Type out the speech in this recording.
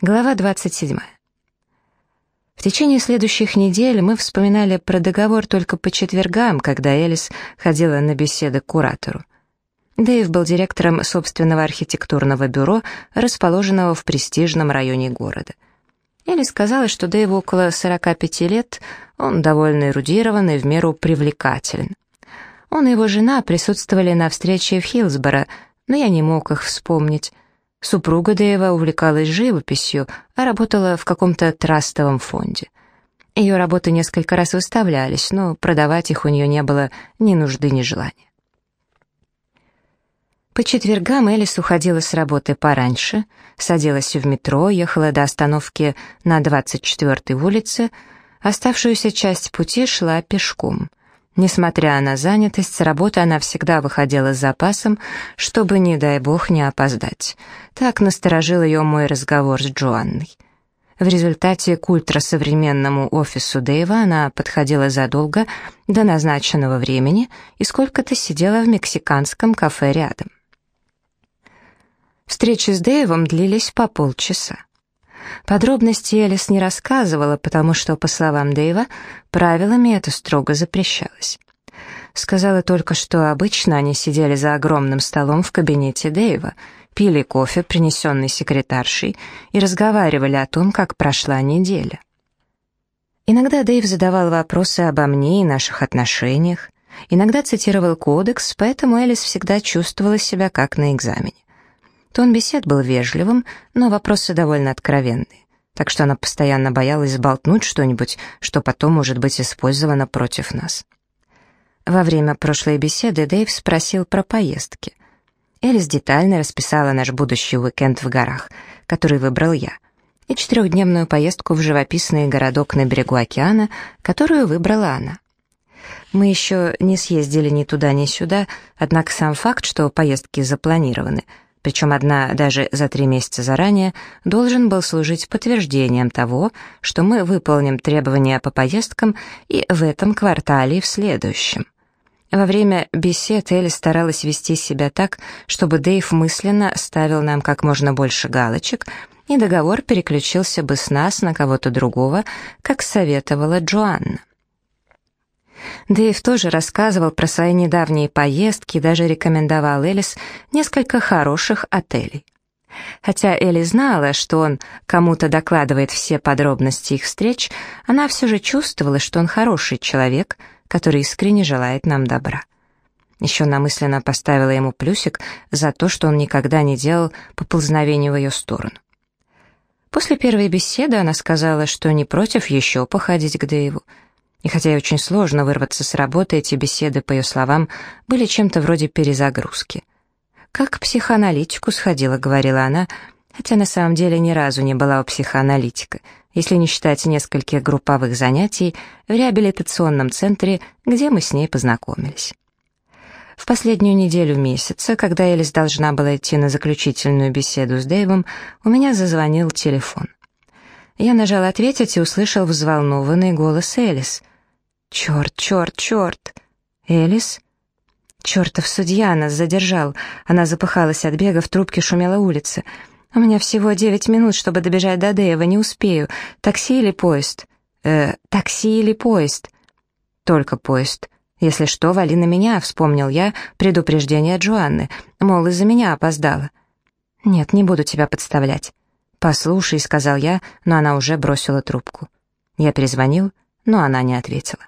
Глава 27. В течение следующих недель мы вспоминали про договор только по четвергам, когда Элис ходила на беседы к куратору. Дэйв был директором собственного архитектурного бюро, расположенного в престижном районе города. Элис сказала, что Дэйву около 45 лет, он довольно эрудирован и в меру привлекателен. Он и его жена присутствовали на встрече в Хилсборо, но я не мог их вспомнить. Супруга Дэйва увлекалась живописью, а работала в каком-то трастовом фонде. Ее работы несколько раз выставлялись, но продавать их у нее не было ни нужды, ни желания. По четвергам Элис уходила с работы пораньше, садилась в метро, ехала до остановки на 24-й улице, оставшуюся часть пути шла пешком — Несмотря на занятость, с работы она всегда выходила с запасом, чтобы, не дай бог, не опоздать. Так насторожил ее мой разговор с Джоанной. В результате к ультрасовременному офису Дэйва она подходила задолго до назначенного времени и сколько-то сидела в мексиканском кафе рядом. Встречи с Дэйвом длились по полчаса. Подробности Элис не рассказывала, потому что, по словам Дэйва, правилами это строго запрещалось. Сказала только, что обычно они сидели за огромным столом в кабинете Дэйва, пили кофе, принесенный секретаршей, и разговаривали о том, как прошла неделя. Иногда Дэйв задавал вопросы обо мне и наших отношениях, иногда цитировал кодекс, поэтому Элис всегда чувствовала себя как на экзамене. Тон бесед был вежливым, но вопросы довольно откровенные, так что она постоянно боялась сболтнуть что-нибудь, что потом может быть использовано против нас. Во время прошлой беседы Дэйв спросил про поездки. Элис детально расписала наш будущий уикенд в горах, который выбрал я, и четырехдневную поездку в живописный городок на берегу океана, которую выбрала она. Мы еще не съездили ни туда, ни сюда, однако сам факт, что поездки запланированы — причем одна даже за три месяца заранее, должен был служить подтверждением того, что мы выполним требования по поездкам и в этом квартале, и в следующем. Во время бесед Элли старалась вести себя так, чтобы Дэйв мысленно ставил нам как можно больше галочек, и договор переключился бы с нас на кого-то другого, как советовала Джоанна. Дэйв тоже рассказывал про свои недавние поездки и даже рекомендовал Элис несколько хороших отелей. Хотя Элли знала, что он кому-то докладывает все подробности их встреч, она все же чувствовала, что он хороший человек, который искренне желает нам добра. Еще намысленно поставила ему плюсик за то, что он никогда не делал поползновений в ее сторону. После первой беседы она сказала, что не против еще походить к Дэйву, и хотя ей очень сложно вырваться с работы, эти беседы, по ее словам, были чем-то вроде перезагрузки. «Как к психоаналитику сходила», — говорила она, хотя на самом деле ни разу не была у психоаналитика, если не считать нескольких групповых занятий в реабилитационном центре, где мы с ней познакомились. В последнюю неделю месяца, когда Элис должна была идти на заключительную беседу с Дэйвом, у меня зазвонил телефон. Я нажал «Ответить» и услышал взволнованный голос Элис — «Черт, черт, черт!» «Элис?» «Чертов судья нас задержал!» Она запыхалась от бега, в трубке шумела улица. «У меня всего девять минут, чтобы добежать до Деева, не успею. Такси или поезд?» «Э, такси или поезд?» «Только поезд. Если что, вали на меня», — вспомнил я предупреждение Джоанны. Мол, из-за меня опоздала. «Нет, не буду тебя подставлять». «Послушай», — сказал я, но она уже бросила трубку. Я перезвонил, но она не ответила.